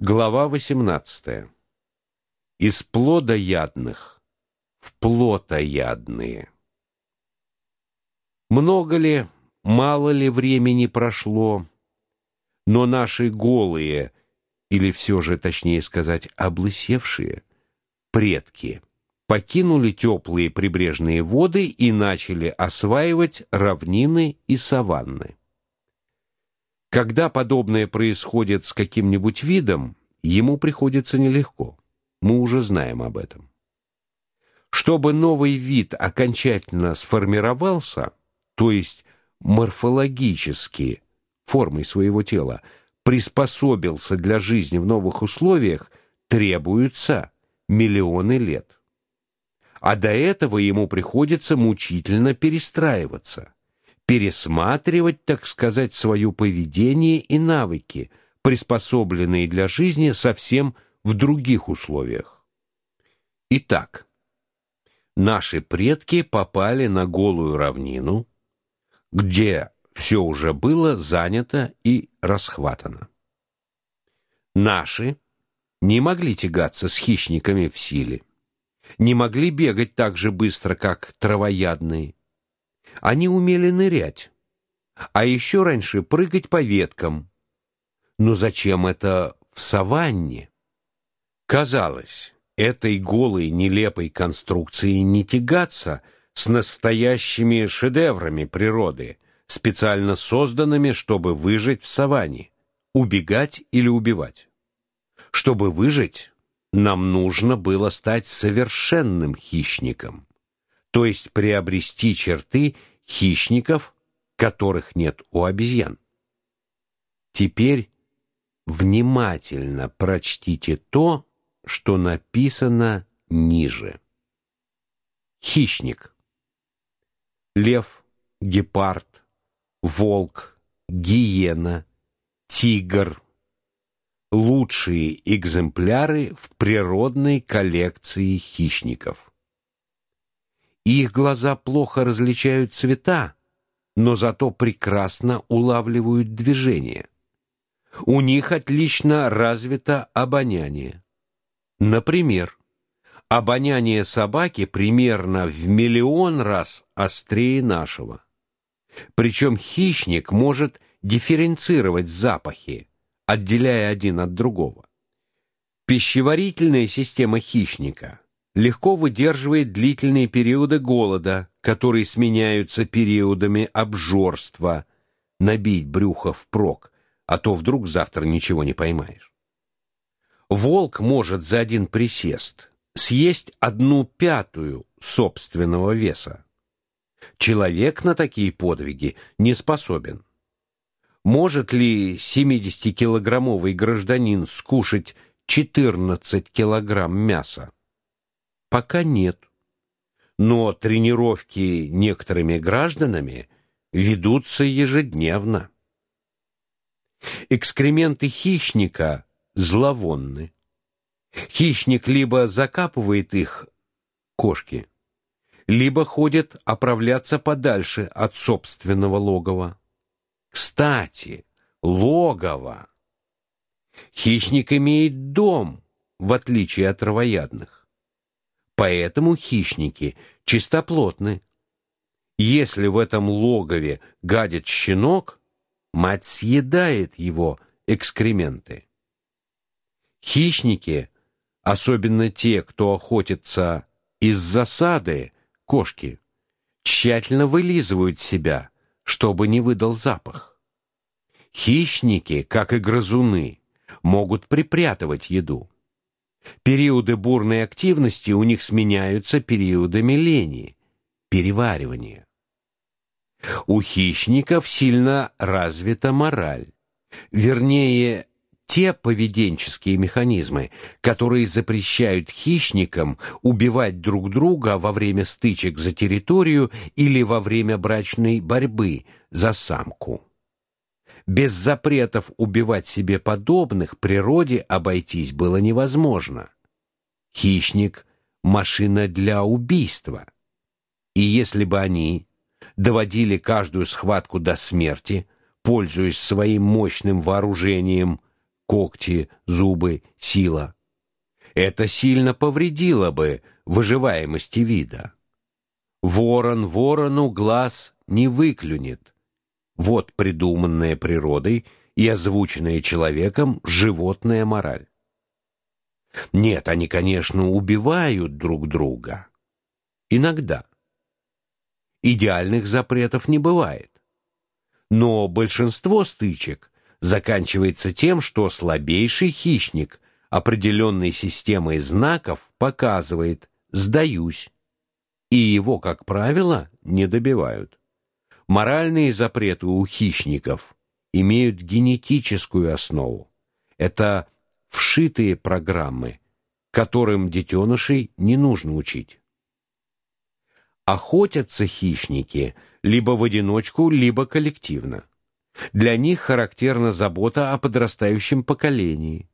Глава 18. Из плодоядных в плотоядные. Много ли, мало ли времени прошло, но наши голые, или все же точнее сказать, облысевшие предки покинули теплые прибрежные воды и начали осваивать равнины и саванны. Когда подобное происходит с каким-нибудь видом, ему приходится нелегко. Мы уже знаем об этом. Чтобы новый вид окончательно сформировался, то есть морфологически формой своего тела приспособился для жизни в новых условиях, требуются миллионы лет. А до этого ему приходится мучительно перестраиваться пересматривать, так сказать, свое поведение и навыки, приспособленные для жизни совсем в других условиях. Итак, наши предки попали на голую равнину, где все уже было занято и расхватано. Наши не могли тягаться с хищниками в силе, не могли бегать так же быстро, как травоядные, они умели нырять, а еще раньше прыгать по веткам. Но зачем это в саванне? Казалось, этой голой нелепой конструкции не тягаться с настоящими шедеврами природы, специально созданными, чтобы выжить в саванне, убегать или убивать. Чтобы выжить, нам нужно было стать совершенным хищником то есть приобрести черты хищников, которых нет у обезьян. Теперь внимательно прочтите то, что написано ниже. Хищник. Лев, гепард, волк, гиена, тигр. Лучшие экземпляры в природной коллекции хищников. Их глаза плохо различают цвета, но зато прекрасно улавливают движение. У них отлично развито обоняние. Например, обоняние собаки примерно в миллион раз острее нашего. Причем хищник может дифференцировать запахи, отделяя один от другого. Пищеварительная система хищника легко выдерживает длительные периоды голода, которые сменяются периодами обжорства. Набить брюхо впрок, а то вдруг завтра ничего не поймаешь. Волк может за один присест съесть одну пятую собственного веса. Человек на такие подвиги не способен. Может ли 70-килограммовый гражданин скушать 14 килограмм мяса? Пока нет. Но тренировки некоторыми гражданами ведутся ежедневно. Экскременты хищника зловонны. Хищник либо закапывает их кошки, либо ходит оправляться подальше от собственного логова. Кстати, логово. Хищник имеет дом, в отличие от травоядных. Поэтому хищники чистоплотны. Если в этом логове гадит щенок, мать съедает его экскременты. Хищники, особенно те, кто охотится из засады, кошки, тщательно вылизывают себя, чтобы не выдал запах. Хищники, как и грызуны, могут припрятывать еду. Периоды бурной активности у них сменяются периодами лени, переваривания. У хищников сильно развита мораль. Вернее, те поведенческие механизмы, которые запрещают хищникам убивать друг друга во время стычек за территорию или во время брачной борьбы за самку. Без запретов убивать себе подобных природе обойтись было невозможно. Хищник машина для убийства. И если бы они доводили каждую схватку до смерти, пользуясь своим мощным вооружением, когти, зубы, сила. Это сильно повредило бы выживаемости вида. Ворон ворону глаз не выклюнет. Вот придуманная природой и озвученная человеком животная мораль. Нет, они, конечно, убивают друг друга. Иногда. Идеальных запретов не бывает. Но большинство стычек заканчивается тем, что слабейший хищник определенной системой знаков показывает «сдаюсь», и его, как правило, не добивают. Моральные запреты у хищников имеют генетическую основу. Это вшитые программы, которым детенышей не нужно учить. Охотятся хищники либо в одиночку, либо коллективно. Для них характерна забота о подрастающем поколении.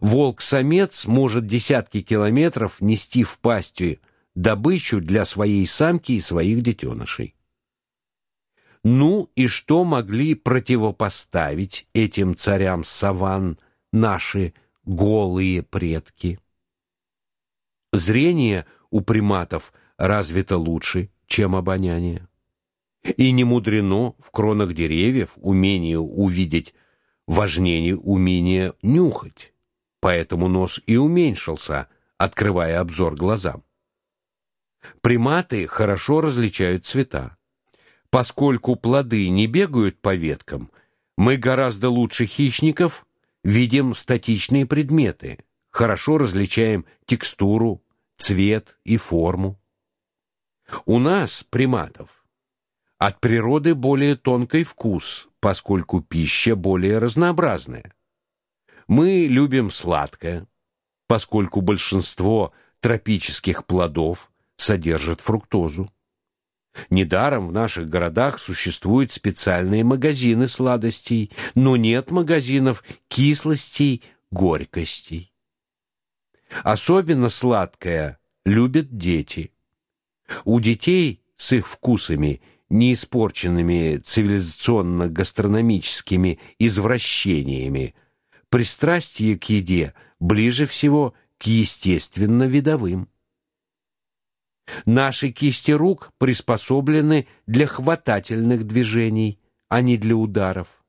Волк-самец может десятки километров нести в пасти добычу для своей самки и своих детенышей. Ну и что могли противопоставить этим царям саван наши голые предки? Зрение у приматов развито лучше, чем обоняние. И не мудрено в кронах деревьев умение увидеть важнее умения нюхать. Поэтому нос и уменьшился, открывая обзор глазам. Приматы хорошо различают цвета. Поскольку плоды не бегают по веткам, мы гораздо лучше хищников видим статичные предметы, хорошо различаем текстуру, цвет и форму. У нас, приматов, от природы более тонкий вкус, поскольку пища более разнообразная. Мы любим сладкое, поскольку большинство тропических плодов содержат фруктозу. Недаром в наших городах существуют специальные магазины сладостей, но нет магазинов кислостей, горькостей. Особенно сладкое любят дети. У детей с их вкусами, не испорченными цивилизационно-гастрономическими извращениями, пристрастие к еде ближе всего к естественно-видовым. Наши кисти рук приспособлены для хватательных движений, а не для ударов.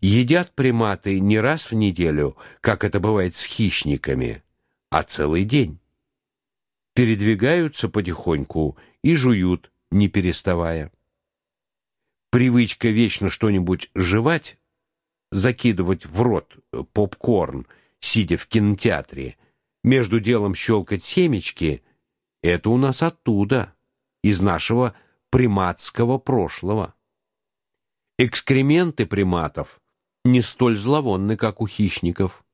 Едят приматы не раз в неделю, как это бывает с хищниками, а целый день. Передвигаются потихоньку и жуют, не переставая. Привычка вечно что-нибудь жевать, закидывать в рот попкорн, сидя в кинотеатре, между делом щелкать семечки это у нас оттуда, из нашего приматского прошлого. Экскременты приматов не столь зловонны, как у хищников.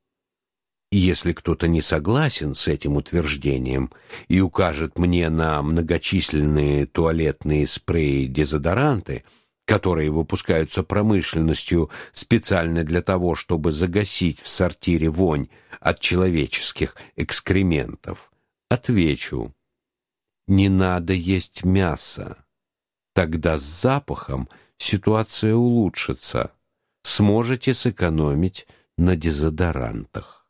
И если кто-то не согласен с этим утверждением и укажет мне на многочисленные туалетные спреи-дезодоранты, которые выпускаются промышленностью специально для того, чтобы загасить в сортире вонь от человеческих экскрементов, отвечу: не надо есть мясо. Тогда с запахом ситуация улучшится. Сможете сэкономить на дезодорантах.